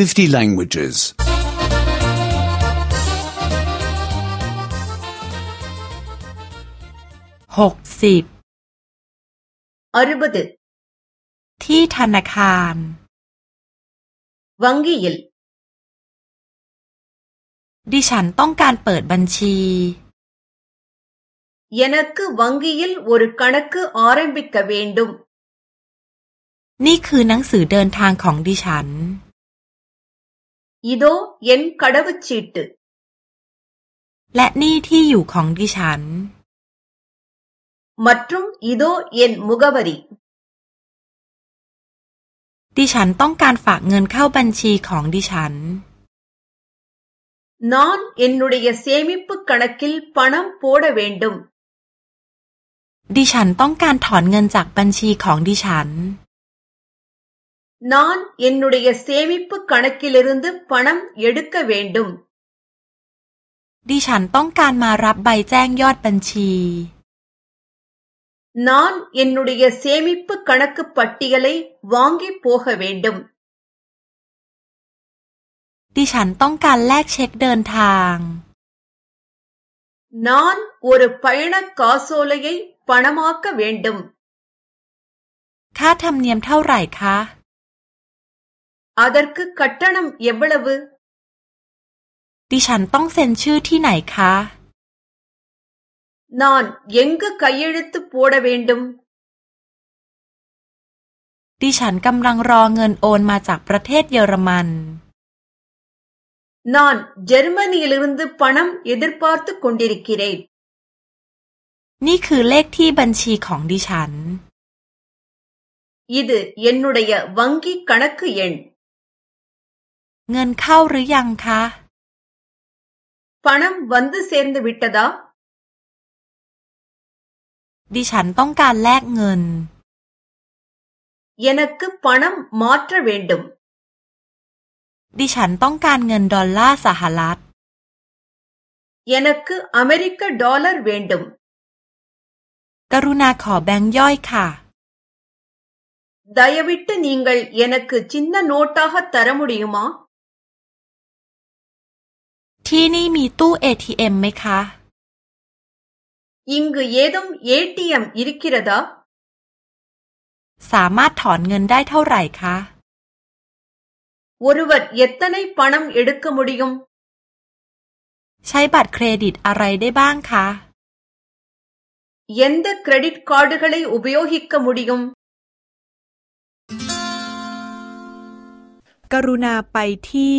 50 languages. 60อรุบดที่ธนาคาร วังกีลดิฉันต้องการเปิดบัญชีเยนักก์วังกีลวอร์คันักก์ออร์มบิกกเวนดุมนี่คือหนังสือเดินทางของดิฉันอีโดเย็นคดวชีตและนี่ที่อยู่ของดิฉันมัตรุมอีโดเย็นมุกบรีดิฉันต้องการฝากเงินเข้าบัญชีของดิฉันนอนเอ็น ன ู ட ை ய เே ம ி ப ் ப ு க ண க ்นั ல ் பணம் போட வ ேดิฉันต้องการถอนเงินจากบัญชีของดิฉัน நான் என்னுடைய சேமிப்புக் கணக்கிலிருந்து பணம் எடுக்க வேண்டும் ดิฉันต้องการมารับใบแจ้งยอดบัญชี நான் என்னுடைய சேமிப்பு கணக்கு பட்டியலை வாங்கி போக வேண்டும் ดิฉันต้องการแลกเช็คเดินทาง நான் ஒரு பயணக் காசோலையை பணமாக்க வேண்டும் ค่าธรรมเนียมเท่าไหร่คะ அதற்குக் கட்டணம் எவ்வளவு ดิฉันต้องเซ็นชื่อที่ไหนคะ நான் எங்கு கையெழுத்து போட வேண்டும் ดิฉันกำลังรอเงินโอนมาจากประเทศเยอรมัน நான் ஜெர்மனியிலிருந்து பணம் எதிர்பார்த்துக் கொண்டிருக்கிறேன் นี่คือเลขที่บัญชีของดิฉัน இது என்னுடைய வங்கி கணக்கு எண் เงินเข้าหรือยังคะปนัมวันดเซนเดวิตดาดิฉันต้องการแลกเงินเยนักปนัมมอตร์เวนดุมดิฉันต้องการเงินดอลลาร์สหรัฐเยนักอเมริกาดอลลาร์เวนดุมกรุณาขอแบงค์ย่อยค่ะได้ยวิตต์นิ่งกันเยนักชินนาโน้ต้าฮะตารมุดีมาที่นี่มีตู้เอทีเอ็มไหมคะยิงกูเยดมเอทีเอ็มอีริกิระดสามารถถอนเงินได้เท่าไหร่คะวอร์วันเยตตันไอปนัมเอ็ดกกมุดิยมใช้บัตรเครดิตอะไรได้บ้างคะยันเดเครดิตคอร์ดกันเลยอุบยอหิกกมุดิยมกรุณาไปที่